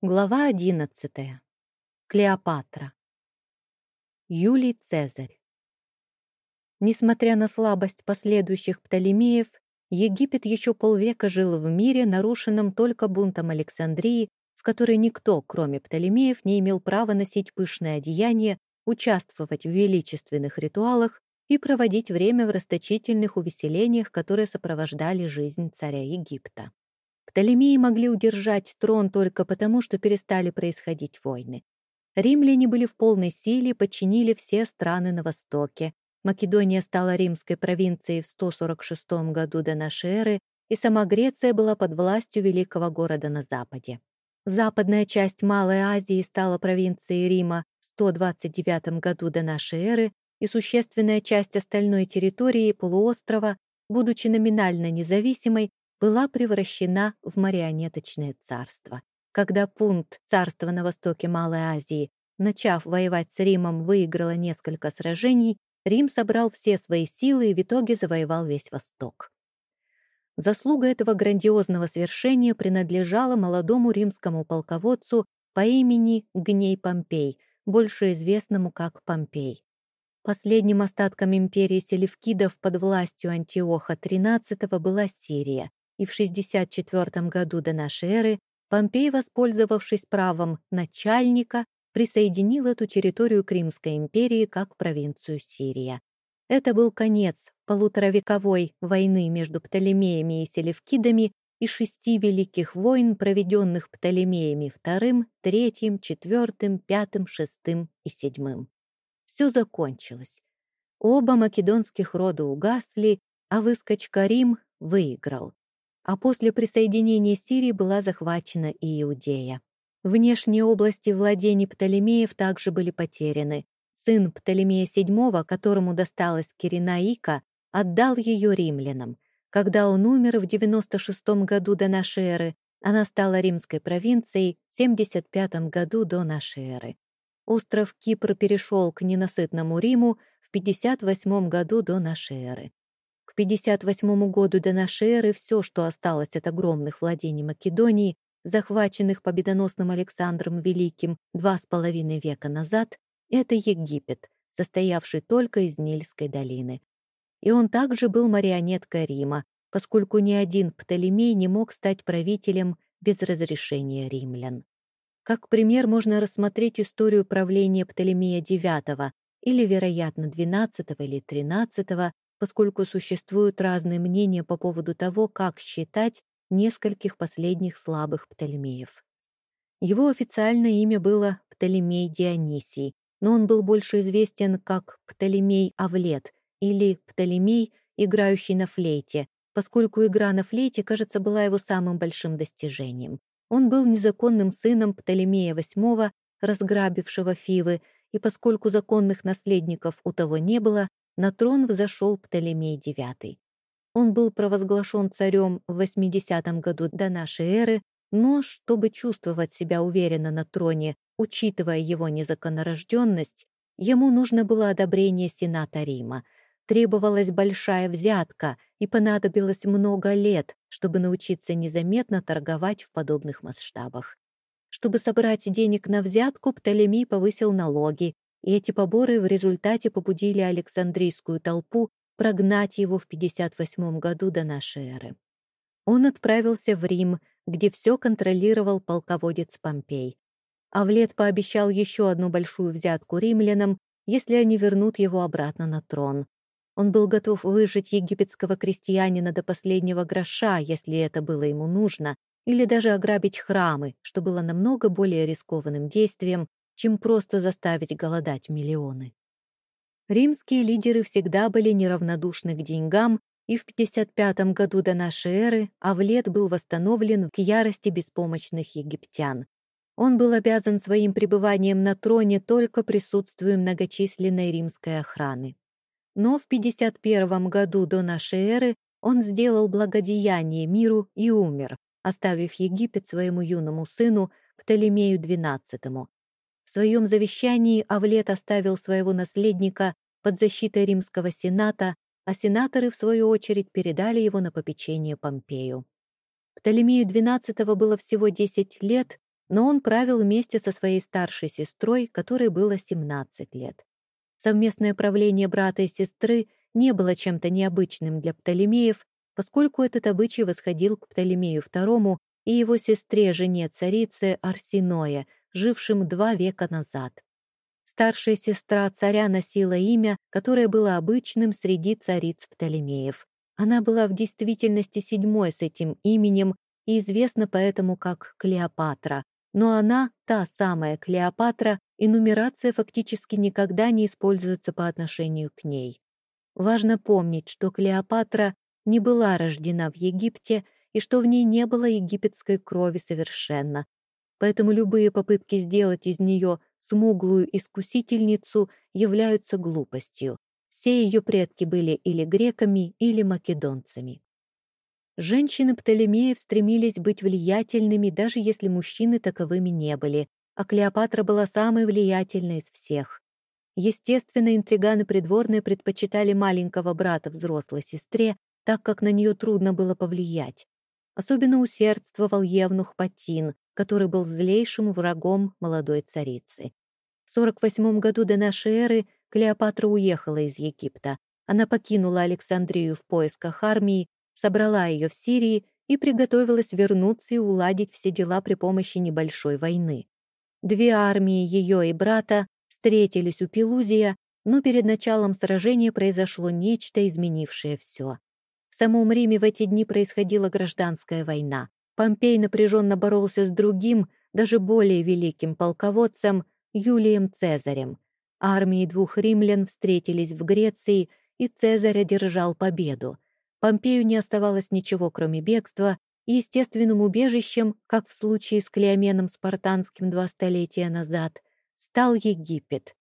Глава одиннадцатая. Клеопатра. Юлий Цезарь. Несмотря на слабость последующих Птолемеев, Египет еще полвека жил в мире, нарушенном только бунтом Александрии, в которой никто, кроме Птолемеев, не имел права носить пышное одеяние, участвовать в величественных ритуалах и проводить время в расточительных увеселениях, которые сопровождали жизнь царя Египта. Птолемеи могли удержать трон только потому, что перестали происходить войны. Римляне были в полной силе и подчинили все страны на Востоке. Македония стала римской провинцией в 146 году до эры, и сама Греция была под властью великого города на западе. Западная часть Малой Азии стала провинцией Рима в 129 году до эры, и существенная часть остальной территории полуострова, будучи номинально независимой, была превращена в марионеточное царство. Когда пункт царства на востоке Малой Азии, начав воевать с Римом, выиграла несколько сражений, Рим собрал все свои силы и в итоге завоевал весь Восток. Заслуга этого грандиозного свершения принадлежала молодому римскому полководцу по имени Гней Помпей, больше известному как Помпей. Последним остатком империи селевкидов под властью Антиоха XIII была Сирия, и в 64 году до нашей эры Помпей, воспользовавшись правом начальника, присоединил эту территорию к Римской империи как провинцию Сирия. Это был конец полуторавековой войны между Птолемеями и Селевкидами и шести великих войн, проведенных Птолемеями II, III, IV, V, VI и VII. Все закончилось. Оба македонских рода угасли, а выскочка Рим выиграл а после присоединения Сирии была захвачена и Иудея. Внешние области владений Птолемеев также были потеряны. Сын Птолемея VII, которому досталась Киренаика, отдал ее римлянам. Когда он умер в 96 году до нашей эры, она стала римской провинцией в 75 году до нашей эры. Остров Кипр перешел к ненасытному Риму в 58 году до нашей эры. 58 году до нашей эры все, что осталось от огромных владений Македонии, захваченных победоносным Александром Великим два с половиной века назад, это Египет, состоявший только из Нильской долины. И он также был марионеткой Рима, поскольку ни один Птолемей не мог стать правителем без разрешения римлян. Как пример можно рассмотреть историю правления Птолемея IX или, вероятно, XII или XIII, поскольку существуют разные мнения по поводу того, как считать нескольких последних слабых Птолемеев. Его официальное имя было Птолемей Дионисий, но он был больше известен как Птолемей Авлет или Птолемей, играющий на флейте, поскольку игра на флейте, кажется, была его самым большим достижением. Он был незаконным сыном Птолемея VIII, разграбившего Фивы, и поскольку законных наследников у того не было, на трон взошел Птолемей IX. Он был провозглашен царем в 80 году до нашей эры, но, чтобы чувствовать себя уверенно на троне, учитывая его незаконнорожденность, ему нужно было одобрение Сената Рима. Требовалась большая взятка, и понадобилось много лет, чтобы научиться незаметно торговать в подобных масштабах. Чтобы собрать денег на взятку, Птолемей повысил налоги, и эти поборы в результате побудили Александрийскую толпу прогнать его в 58 году до нашей эры. Он отправился в Рим, где все контролировал полководец Помпей. Авлет пообещал еще одну большую взятку римлянам, если они вернут его обратно на трон. Он был готов выжить египетского крестьянина до последнего гроша, если это было ему нужно, или даже ограбить храмы, что было намного более рискованным действием, чем просто заставить голодать миллионы. Римские лидеры всегда были неравнодушны к деньгам, и в 55 году до нашей эры Авлет был восстановлен к ярости беспомощных египтян. Он был обязан своим пребыванием на троне только присутствию многочисленной римской охраны. Но в 51 году до нашей эры он сделал благодеяние миру и умер, оставив Египет своему юному сыну Птолемею XII, в своем завещании Авлет оставил своего наследника под защитой римского сената, а сенаторы, в свою очередь, передали его на попечение Помпею. Птолемею XII было всего 10 лет, но он правил вместе со своей старшей сестрой, которой было 17 лет. Совместное правление брата и сестры не было чем-то необычным для Птолемеев, поскольку этот обычай восходил к Птолемею II и его сестре, жене царицы Арсиноя, жившим два века назад. Старшая сестра царя носила имя, которое было обычным среди цариц Птолемеев. Она была в действительности седьмой с этим именем и известна поэтому как Клеопатра, но она, та самая Клеопатра, и нумерация фактически никогда не используется по отношению к ней. Важно помнить, что Клеопатра не была рождена в Египте и что в ней не было египетской крови совершенно. Поэтому любые попытки сделать из нее смуглую искусительницу являются глупостью. Все ее предки были или греками, или македонцами. Женщины Птолемеев стремились быть влиятельными, даже если мужчины таковыми не были, а Клеопатра была самой влиятельной из всех. Естественно, интриганы придворные предпочитали маленького брата взрослой сестре, так как на нее трудно было повлиять. Особенно усердствовал Евнух Патин, который был злейшим врагом молодой царицы. В 48 году до нашей эры Клеопатра уехала из Египта. Она покинула Александрию в поисках армии собрала ее в Сирии и приготовилась вернуться и уладить все дела при помощи небольшой войны. Две армии ее и брата встретились у Пелузия, но перед началом сражения произошло нечто, изменившее все. В самом Риме в эти дни происходила гражданская война. Помпей напряженно боролся с другим, даже более великим полководцем Юлием Цезарем. Армии двух римлян встретились в Греции, и Цезарь одержал победу. Помпею не оставалось ничего, кроме бегства, и естественным убежищем, как в случае с Клеоменом Спартанским два столетия назад, стал Египет.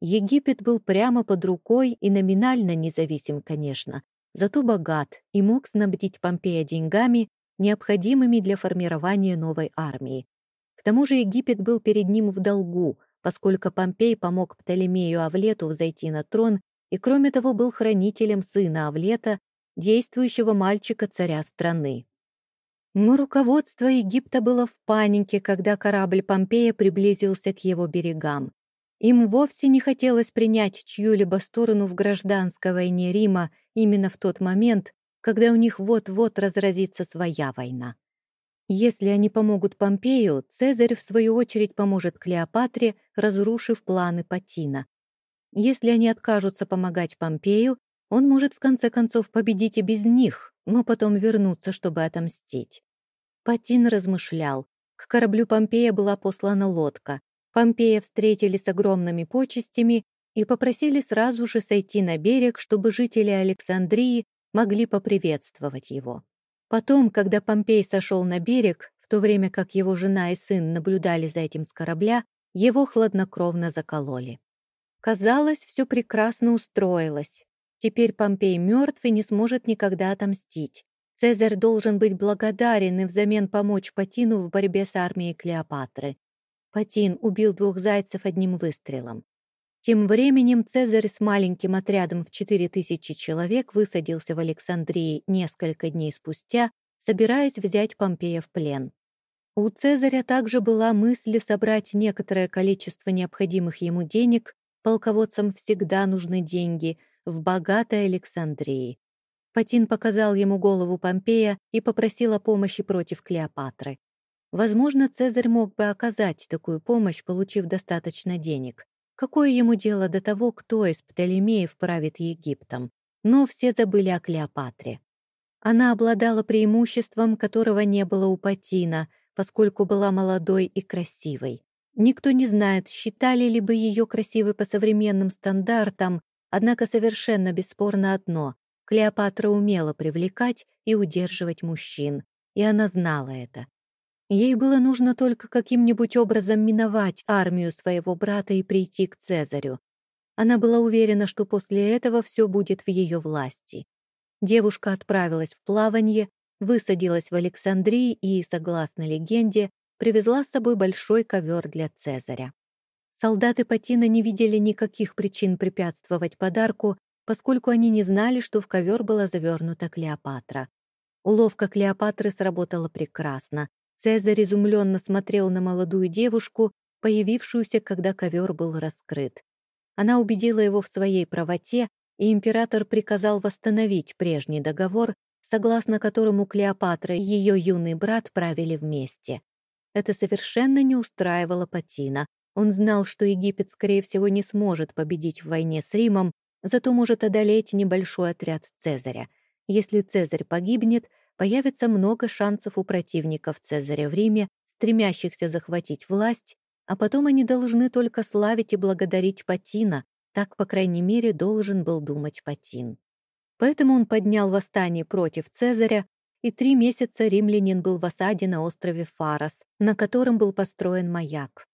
Египет был прямо под рукой и номинально независим, конечно, зато богат и мог снабдить Помпея деньгами, необходимыми для формирования новой армии. К тому же Египет был перед ним в долгу, поскольку Помпей помог Птолемею Авлету взойти на трон и, кроме того, был хранителем сына Авлета действующего мальчика-царя страны. Но руководство Египта было в панике, когда корабль Помпея приблизился к его берегам. Им вовсе не хотелось принять чью-либо сторону в гражданской войне Рима именно в тот момент, когда у них вот-вот разразится своя война. Если они помогут Помпею, Цезарь, в свою очередь, поможет Клеопатре, разрушив планы Патина. Если они откажутся помогать Помпею, он может в конце концов победить и без них, но потом вернуться, чтобы отомстить. Патин размышлял. К кораблю Помпея была послана лодка. Помпея встретили с огромными почестями и попросили сразу же сойти на берег, чтобы жители Александрии могли поприветствовать его. Потом, когда Помпей сошел на берег, в то время как его жена и сын наблюдали за этим с корабля, его хладнокровно закололи. Казалось, все прекрасно устроилось. Теперь Помпей мертв и не сможет никогда отомстить. Цезарь должен быть благодарен и взамен помочь Патину в борьбе с армией Клеопатры. Патин убил двух зайцев одним выстрелом. Тем временем Цезарь с маленьким отрядом в 4000 человек высадился в Александрии несколько дней спустя, собираясь взять Помпея в плен. У Цезаря также была мысль собрать некоторое количество необходимых ему денег, полководцам всегда нужны деньги, в богатой Александрии. Патин показал ему голову Помпея и попросил о помощи против Клеопатры. Возможно, Цезарь мог бы оказать такую помощь, получив достаточно денег. Какое ему дело до того, кто из Птолемеев правит Египтом? Но все забыли о Клеопатре. Она обладала преимуществом, которого не было у Патина, поскольку была молодой и красивой. Никто не знает, считали ли бы ее красивой по современным стандартам, Однако совершенно бесспорно одно — Клеопатра умела привлекать и удерживать мужчин, и она знала это. Ей было нужно только каким-нибудь образом миновать армию своего брата и прийти к Цезарю. Она была уверена, что после этого все будет в ее власти. Девушка отправилась в плавание, высадилась в Александрии и, согласно легенде, привезла с собой большой ковер для Цезаря. Солдаты Патина не видели никаких причин препятствовать подарку, поскольку они не знали, что в ковер была завернута Клеопатра. Уловка Клеопатры сработала прекрасно. Цезарь изумленно смотрел на молодую девушку, появившуюся, когда ковер был раскрыт. Она убедила его в своей правоте, и император приказал восстановить прежний договор, согласно которому Клеопатра и ее юный брат правили вместе. Это совершенно не устраивало Патина. Он знал, что Египет, скорее всего, не сможет победить в войне с Римом, зато может одолеть небольшой отряд Цезаря. Если Цезарь погибнет, появится много шансов у противников Цезаря в Риме, стремящихся захватить власть, а потом они должны только славить и благодарить Патина. Так, по крайней мере, должен был думать Патин. Поэтому он поднял восстание против Цезаря, и три месяца римлянин был в осаде на острове Фарос, на котором был построен маяк.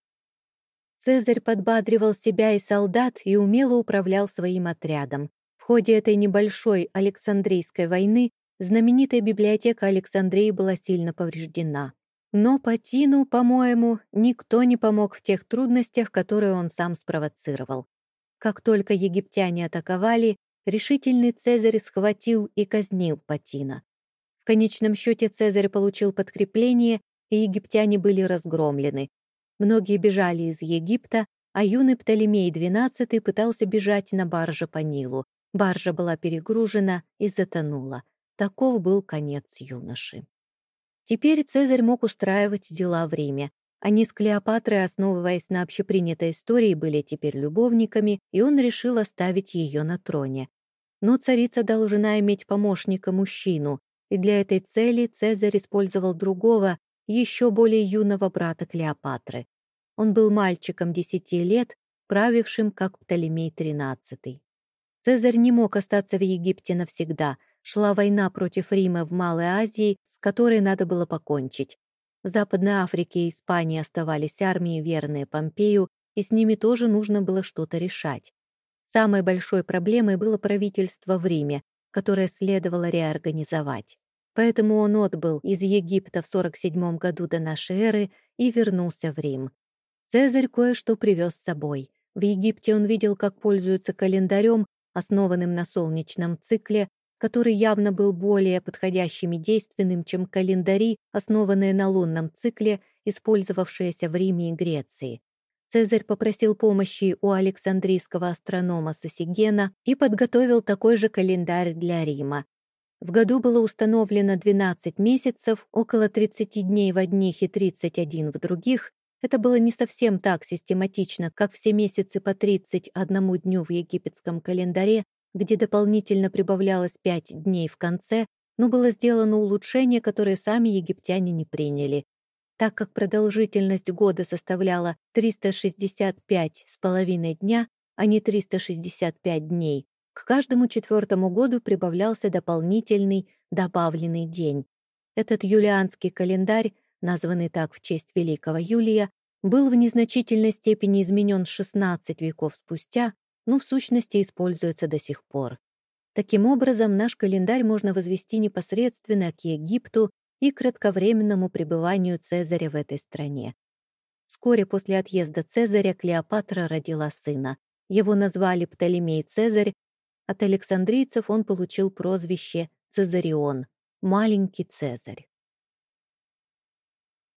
Цезарь подбадривал себя и солдат и умело управлял своим отрядом. В ходе этой небольшой Александрийской войны знаменитая библиотека Александрии была сильно повреждена. Но Патину, по-моему, никто не помог в тех трудностях, которые он сам спровоцировал. Как только египтяне атаковали, решительный Цезарь схватил и казнил Патина. В конечном счете Цезарь получил подкрепление, и египтяне были разгромлены. Многие бежали из Египта, а юный Птолемей XII пытался бежать на барже по Нилу. Баржа была перегружена и затонула. Таков был конец юноши. Теперь Цезарь мог устраивать дела в Риме. Они с Клеопатрой, основываясь на общепринятой истории, были теперь любовниками, и он решил оставить ее на троне. Но царица должна иметь помощника-мужчину, и для этой цели Цезарь использовал другого, еще более юного брата Клеопатры. Он был мальчиком десяти лет, правившим как Птолемей XIII. Цезарь не мог остаться в Египте навсегда. Шла война против Рима в Малой Азии, с которой надо было покончить. В Западной Африке и Испании оставались армии, верные Помпею, и с ними тоже нужно было что-то решать. Самой большой проблемой было правительство в Риме, которое следовало реорганизовать. Поэтому он отбыл из Египта в 47 году до нашей эры и вернулся в Рим. Цезарь кое-что привез с собой. В Египте он видел, как пользуются календарем, основанным на солнечном цикле, который явно был более подходящим и действенным, чем календари, основанные на лунном цикле, использовавшиеся в Риме и Греции. Цезарь попросил помощи у Александрийского астронома Сосигена и подготовил такой же календарь для Рима. В году было установлено 12 месяцев, около 30 дней в одних и 31 в других. Это было не совсем так систематично, как все месяцы по 31 дню в египетском календаре, где дополнительно прибавлялось 5 дней в конце, но было сделано улучшение, которое сами египтяне не приняли так как продолжительность года составляла 365 с половиной дня, а не 365 дней. К каждому четвертому году прибавлялся дополнительный добавленный день. Этот юлианский календарь, названный так в честь Великого Юлия, был в незначительной степени изменен 16 веков спустя, но в сущности используется до сих пор. Таким образом, наш календарь можно возвести непосредственно к Египту и кратковременному пребыванию Цезаря в этой стране. Вскоре после отъезда Цезаря Клеопатра родила сына. Его назвали Птолемей Цезарь. От александрийцев он получил прозвище Цезарион, маленький Цезарь.